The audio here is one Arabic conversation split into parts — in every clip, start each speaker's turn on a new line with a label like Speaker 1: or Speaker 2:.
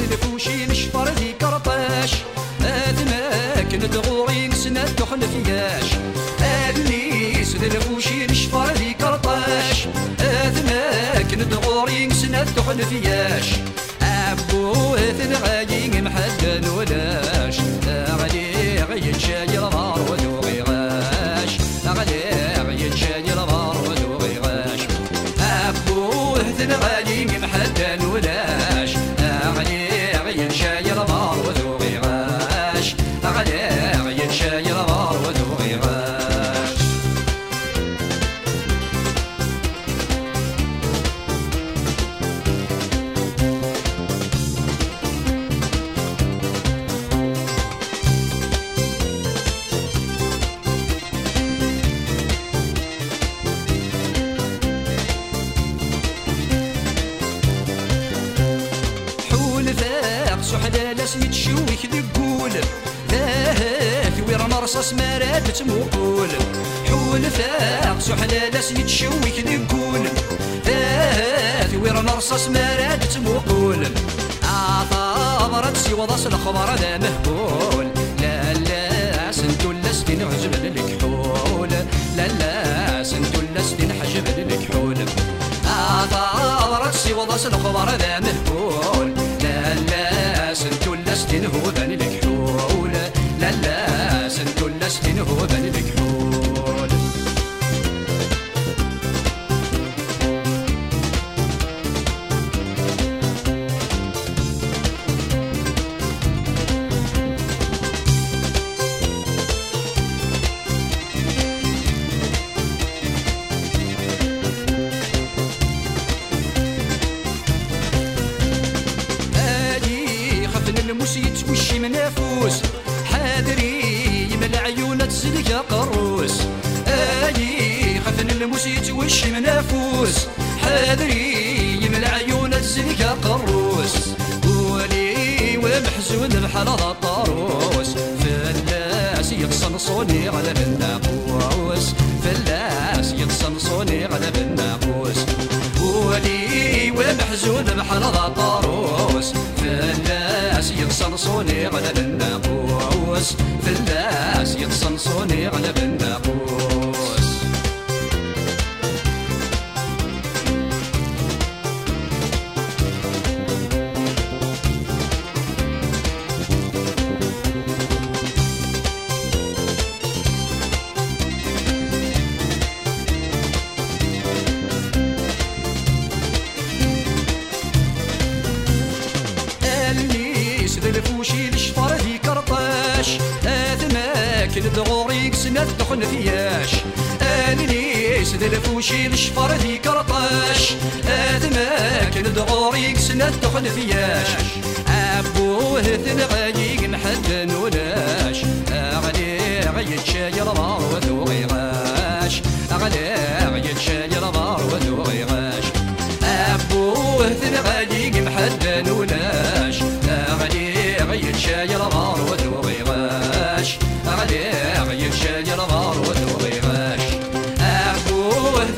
Speaker 1: الفوشي نشفر ذي كرطاش. أذماك ندغوري نسنا دخل فياش. أدنيس ذي الفوشي نشفر ذي كرطاش. أذماك ندغوري نسنا دخل فياش. أبو ثن غايين محدن ولاش أغلي غين شاي 喜 فاق سحلالة يتشويك ذقول ذاك وير مرصص مراد تموقول حول فاق سحلالة يتشويك ذقول ذاك وير مرصص مراد تموقول عطابرت سيوضس الخبر ذا مهبول. good يتوشي منافوس حاذري يمل عيونة تزلق قروس. هادي خفن الموس يتوشي منافوس حاذري يمل عيونة تزلق قروس. ولي ومحزون بحال طاروس. فلاس يتصنصوني على الناقوس فلاس يتصنصوني على الناقوس ولي ومحزون بحال طاروس. يتصنصوني على الناقوس فلاس يتصنصوني على الناقوس الفوشي الشفر ذي كرطاش. آثماك الدغوري سنة دخل فياش. النيس ذا الفوشي الشفر ذي كرطاش. آثماك الدغوري سنة دخل فياش. أبوه ثن غايق محد نولاش أغلي غيد شاي الغار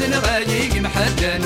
Speaker 1: أبوه ثن غايق محد